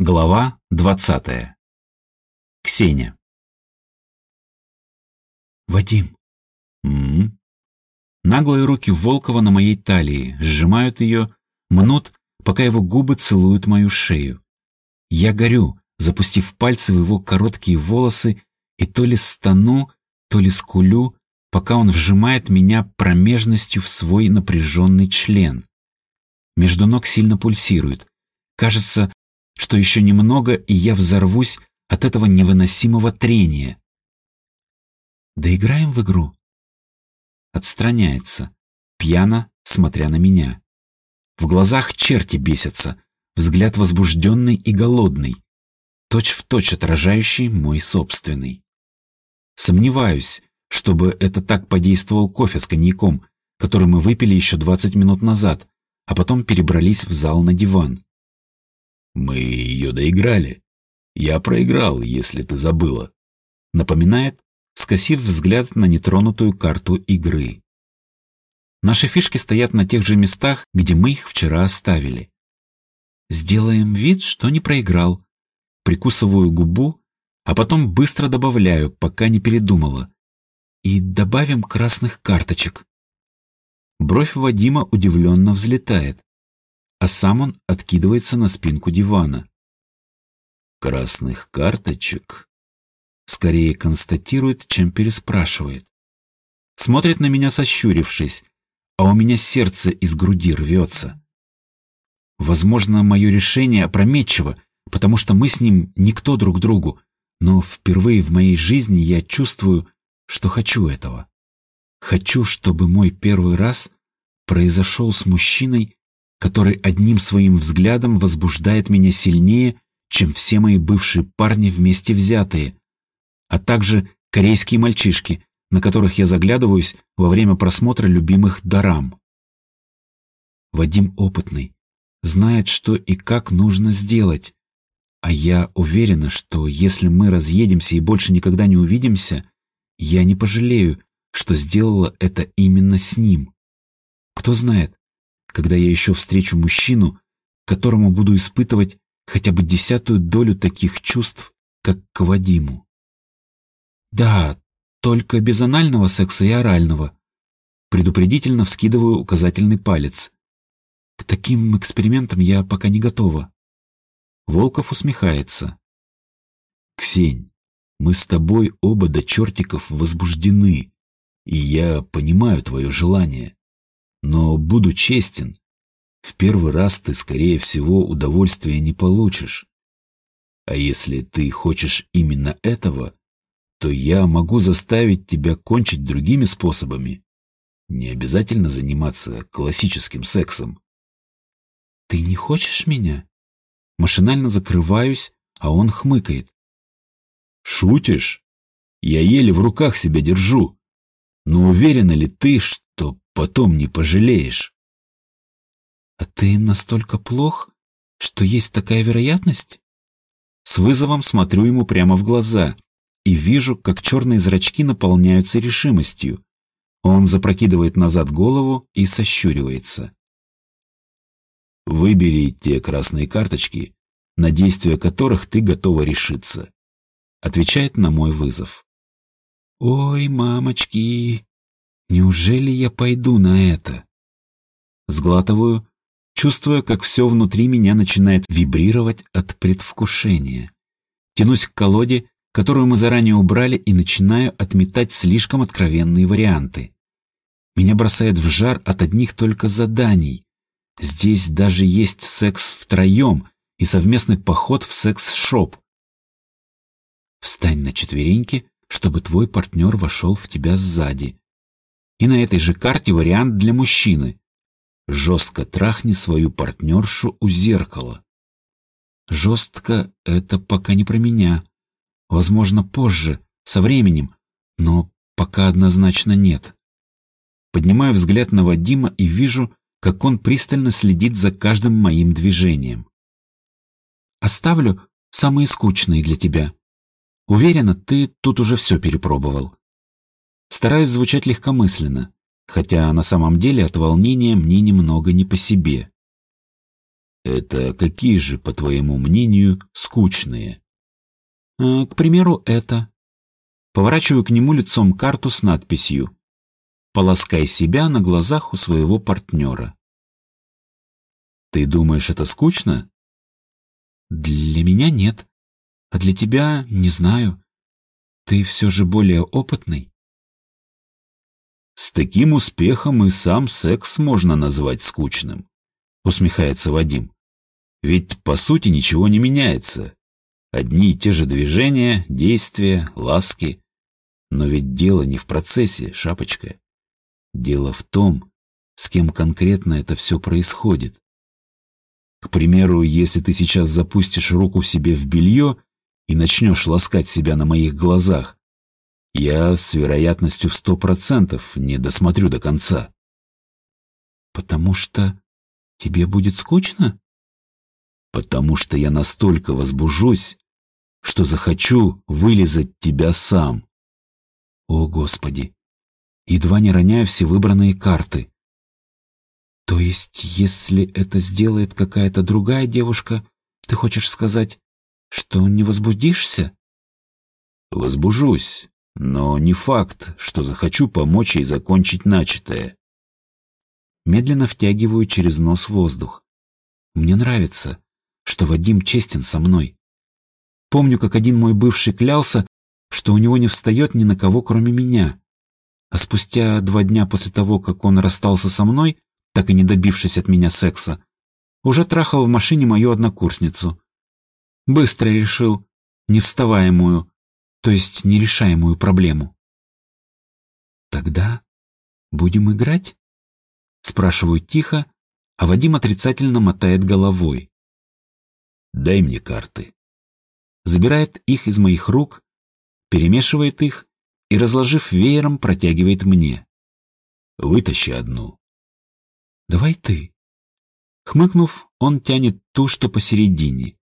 Глава двадцатая. Ксения. «Вадим!» М -м. Наглые руки Волкова на моей талии сжимают ее, мнут, пока его губы целуют мою шею. Я горю, запустив пальцы в его короткие волосы, и то ли стану, то ли скулю, пока он вжимает меня промежностью в свой напряженный член. Между ног сильно пульсирует. Кажется, что еще немного, и я взорвусь от этого невыносимого трения. «Доиграем в игру?» Отстраняется, пьяно, смотря на меня. В глазах черти бесятся, взгляд возбужденный и голодный, точь-в-точь точь отражающий мой собственный. Сомневаюсь, чтобы это так подействовал кофе с коньяком, который мы выпили еще 20 минут назад, а потом перебрались в зал на диван. «Мы ее доиграли. Я проиграл, если ты забыла», — напоминает, скосив взгляд на нетронутую карту игры. Наши фишки стоят на тех же местах, где мы их вчера оставили. Сделаем вид, что не проиграл. Прикусываю губу, а потом быстро добавляю, пока не передумала. И добавим красных карточек. Бровь Вадима удивленно взлетает, а сам он откидывается на спинку дивана. «Красных карточек?» Скорее констатирует, чем переспрашивает. Смотрит на меня сощурившись, а у меня сердце из груди рвется. Возможно, мое решение опрометчиво, потому что мы с ним никто друг другу, но впервые в моей жизни я чувствую, что хочу этого. Хочу, чтобы мой первый раз произошел с мужчиной, который одним своим взглядом возбуждает меня сильнее, чем все мои бывшие парни вместе взятые, а также корейские мальчишки, на которых я заглядываюсь во время просмотра любимых дарам. Вадим опытный, знает, что и как нужно сделать, а я уверена, что если мы разъедемся и больше никогда не увидимся, я не пожалею, что сделала это именно с ним. Кто знает, когда я еще встречу мужчину, которому буду испытывать хотя бы десятую долю таких чувств, как к Вадиму. Да, только без анального секса и орального. Предупредительно вскидываю указательный палец. К таким экспериментам я пока не готова. Волков усмехается. «Ксень, мы с тобой оба до чертиков возбуждены, и я понимаю твое желание. Но буду честен, в первый раз ты, скорее всего, удовольствия не получишь. А если ты хочешь именно этого, то я могу заставить тебя кончить другими способами. Не обязательно заниматься классическим сексом. Ты не хочешь меня? Машинально закрываюсь, а он хмыкает. Шутишь? Я еле в руках себя держу. Но уверена ли ты, что потом не пожалеешь? А ты настолько плох, что есть такая вероятность? С вызовом смотрю ему прямо в глаза и вижу, как черные зрачки наполняются решимостью. Он запрокидывает назад голову и сощуривается. Выбери те красные карточки, на действие которых ты готова решиться отвечает на мой вызов. «Ой, мамочки, неужели я пойду на это?» Сглатываю, чувствуя, как все внутри меня начинает вибрировать от предвкушения. Тянусь к колоде, которую мы заранее убрали, и начинаю отметать слишком откровенные варианты. Меня бросает в жар от одних только заданий. Здесь даже есть секс втроем и совместный поход в секс-шоп. Встань на четвереньки, чтобы твой партнер вошел в тебя сзади. И на этой же карте вариант для мужчины. Жестко трахни свою партнершу у зеркала. Жестко — это пока не про меня. Возможно, позже, со временем, но пока однозначно нет. Поднимаю взгляд на Вадима и вижу, как он пристально следит за каждым моим движением. Оставлю самые скучные для тебя. Уверена, ты тут уже все перепробовал. Стараюсь звучать легкомысленно, хотя на самом деле от волнения мне немного не по себе. Это какие же, по твоему мнению, скучные? Э, к примеру, это. Поворачиваю к нему лицом карту с надписью «Полоскай себя на глазах у своего партнера». Ты думаешь, это скучно? Для меня нет. А для тебя не знаю. Ты все же более опытный. С таким успехом и сам секс можно назвать скучным, усмехается Вадим. Ведь по сути ничего не меняется. Одни и те же движения, действия, ласки. Но ведь дело не в процессе, шапочка. Дело в том, с кем конкретно это все происходит. К примеру, если ты сейчас запустишь руку себе в белье и начнешь ласкать себя на моих глазах, я с вероятностью в сто процентов не досмотрю до конца. Потому что тебе будет скучно? Потому что я настолько возбужусь, что захочу вылезать тебя сам. О, Господи! Едва не роняя все выбранные карты. То есть, если это сделает какая-то другая девушка, ты хочешь сказать, что не возбудишься? Возбужусь, но не факт, что захочу помочь ей закончить начатое. Медленно втягиваю через нос воздух. Мне нравится, что Вадим честен со мной. Помню, как один мой бывший клялся, что у него не встает ни на кого, кроме меня. А спустя два дня после того, как он расстался со мной, так и не добившись от меня секса, уже трахал в машине мою однокурсницу. Быстро решил, невставаемую, то есть нерешаемую проблему. «Тогда будем играть?» Спрашиваю тихо, а Вадим отрицательно мотает головой. «Дай мне карты». Забирает их из моих рук, перемешивает их и, разложив веером, протягивает мне. «Вытащи одну». «Давай ты». Хмыкнув, он тянет ту, что посередине.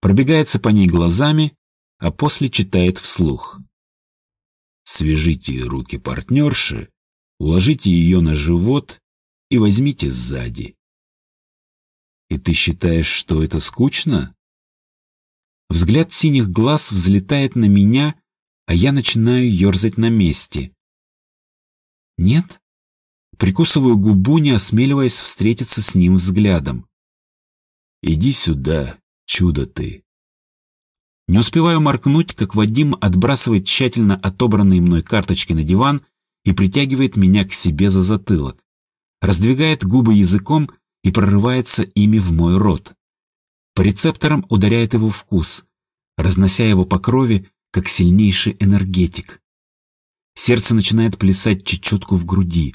Пробегается по ней глазами, а после читает вслух. Свяжите руки партнерши, уложите ее на живот и возьмите сзади. И ты считаешь, что это скучно? Взгляд синих глаз взлетает на меня, а я начинаю ерзать на месте. Нет? Прикусываю губу, не осмеливаясь встретиться с ним взглядом. Иди сюда, чудо ты. Не успеваю моркнуть, как Вадим отбрасывает тщательно отобранные мной карточки на диван и притягивает меня к себе за затылок. Раздвигает губы языком и прорывается ими в мой рот. По рецепторам ударяет его вкус, разнося его по крови, как сильнейший энергетик. Сердце начинает плясать чечетку в груди,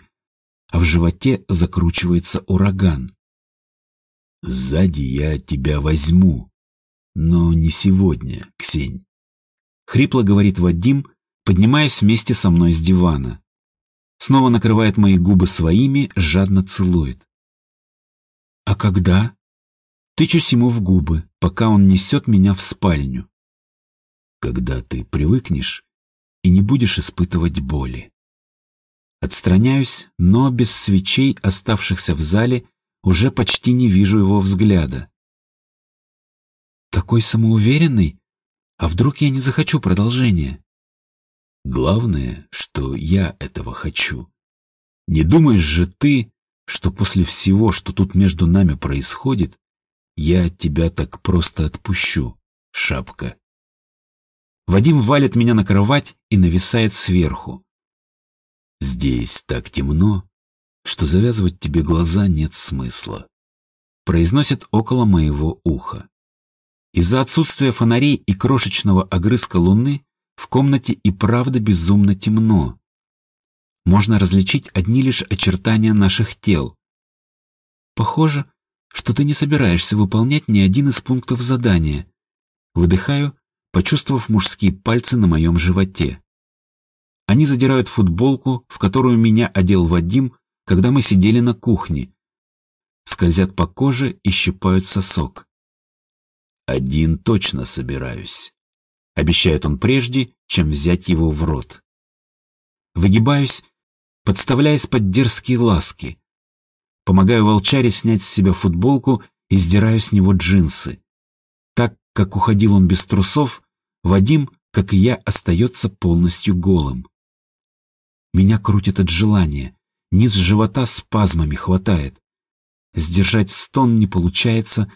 а в животе закручивается ураган. «Сзади я тебя возьму», но не сегодня, Ксень. Хрипло говорит Вадим, поднимаясь вместе со мной с дивана. Снова накрывает мои губы своими, жадно целует. А когда? Тычусь ему в губы, пока он несет меня в спальню. Когда ты привыкнешь и не будешь испытывать боли. Отстраняюсь, но без свечей, оставшихся в зале, уже почти не вижу его взгляда. Такой самоуверенный? А вдруг я не захочу продолжения? Главное, что я этого хочу. Не думаешь же ты, что после всего, что тут между нами происходит, я тебя так просто отпущу, шапка? Вадим валит меня на кровать и нависает сверху. Здесь так темно, что завязывать тебе глаза нет смысла. Произносит около моего уха. Из-за отсутствия фонарей и крошечного огрызка луны в комнате и правда безумно темно. Можно различить одни лишь очертания наших тел. Похоже, что ты не собираешься выполнять ни один из пунктов задания. Выдыхаю, почувствовав мужские пальцы на моем животе. Они задирают футболку, в которую меня одел Вадим, когда мы сидели на кухне. Скользят по коже и щипают сосок. «Один точно собираюсь», — обещает он прежде, чем взять его в рот. Выгибаюсь, подставляясь под дерзкие ласки. Помогаю волчаре снять с себя футболку и сдираю с него джинсы. Так, как уходил он без трусов, Вадим, как и я, остается полностью голым. Меня крутит от желания, низ живота спазмами хватает. Сдержать стон не получается,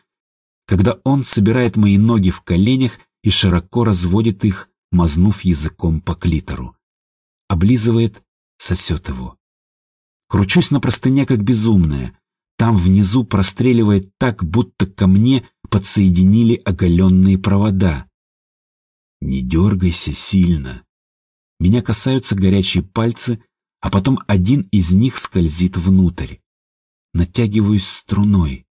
когда он собирает мои ноги в коленях и широко разводит их, мазнув языком по клитору. Облизывает, сосет его. Кручусь на простыне, как безумная. Там внизу простреливает так, будто ко мне подсоединили оголенные провода. Не дергайся сильно. Меня касаются горячие пальцы, а потом один из них скользит внутрь. Натягиваюсь струной.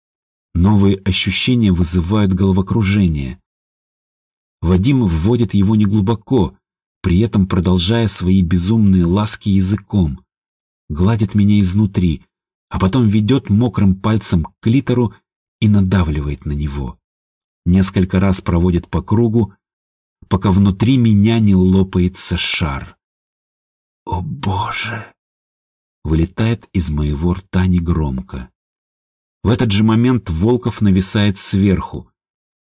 Новые ощущения вызывают головокружение. Вадим вводит его неглубоко, при этом продолжая свои безумные ласки языком. Гладит меня изнутри, а потом ведет мокрым пальцем к клитору и надавливает на него. Несколько раз проводит по кругу, пока внутри меня не лопается шар. «О боже!» Вылетает из моего рта негромко. В этот же момент Волков нависает сверху.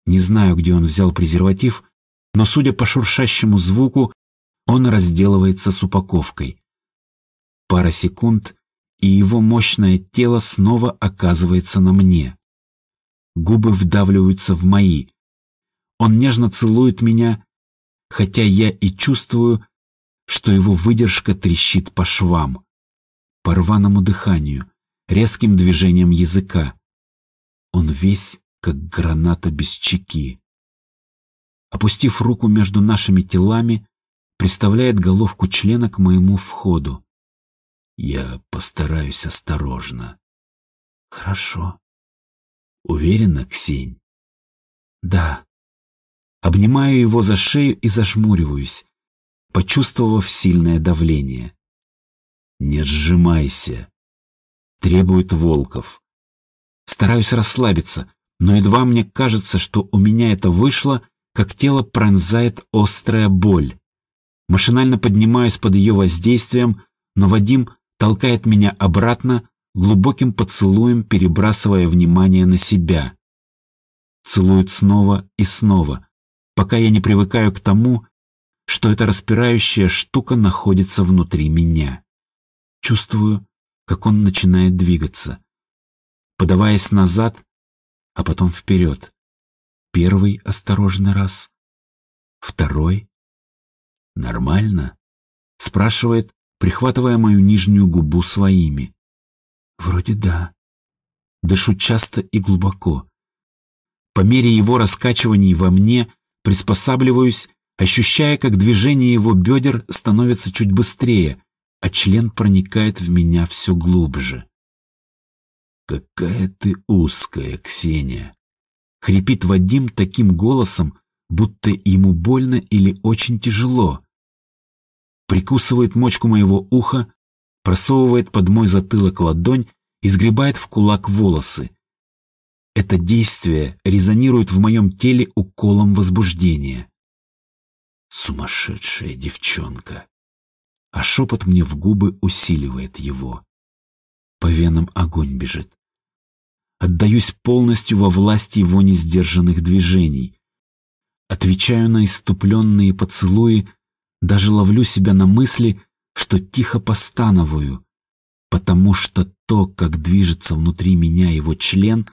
Не знаю, где он взял презерватив, но, судя по шуршащему звуку, он разделывается с упаковкой. Пара секунд, и его мощное тело снова оказывается на мне. Губы вдавливаются в мои. Он нежно целует меня, хотя я и чувствую, что его выдержка трещит по швам, по рваному дыханию, резким движением языка. Он весь как граната без чеки. Опустив руку между нашими телами, приставляет головку члена к моему входу. Я постараюсь осторожно. Хорошо. Уверена, Ксень? Да. Обнимаю его за шею и зажмуриваюсь, почувствовав сильное давление. Не сжимайся, требует Волков. Стараюсь расслабиться, но едва мне кажется, что у меня это вышло, как тело пронзает острая боль. Машинально поднимаюсь под ее воздействием, но Вадим толкает меня обратно, глубоким поцелуем перебрасывая внимание на себя. Целует снова и снова, пока я не привыкаю к тому, что эта распирающая штука находится внутри меня. Чувствую, как он начинает двигаться, подаваясь назад, а потом вперед. Первый осторожный раз, второй. «Нормально?» — спрашивает, прихватывая мою нижнюю губу своими. Вроде да. Дышу часто и глубоко. По мере его раскачиваний во мне приспосабливаюсь, ощущая, как движение его бедер становится чуть быстрее, а член проникает в меня все глубже. «Какая ты узкая, Ксения!» — хрипит Вадим таким голосом, будто ему больно или очень тяжело прикусывает мочку моего уха, просовывает под мой затылок ладонь и сгребает в кулак волосы. Это действие резонирует в моем теле уколом возбуждения. Сумасшедшая девчонка. А шепот мне в губы усиливает его. По венам огонь бежит. Отдаюсь полностью во власть его несдержанных движений. Отвечаю на иступленные поцелуи, даже ловлю себя на мысли, что тихо постановую, потому что то, как движется внутри меня его член,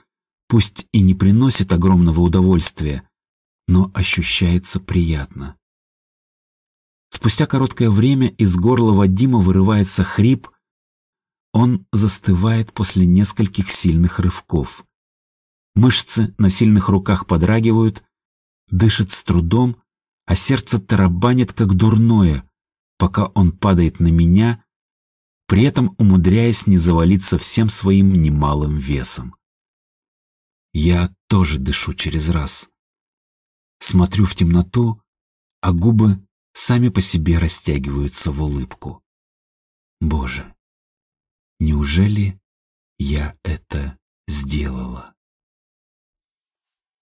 пусть и не приносит огромного удовольствия, но ощущается приятно. Спустя короткое время из горла Вадима вырывается хрип, он застывает после нескольких сильных рывков. Мышцы на сильных руках подрагивают, дышит с трудом, а сердце тарабанит как дурное, пока он падает на меня, при этом умудряясь не завалиться всем своим немалым весом. Я тоже дышу через раз. Смотрю в темноту, а губы сами по себе растягиваются в улыбку. Боже, неужели я это сделала?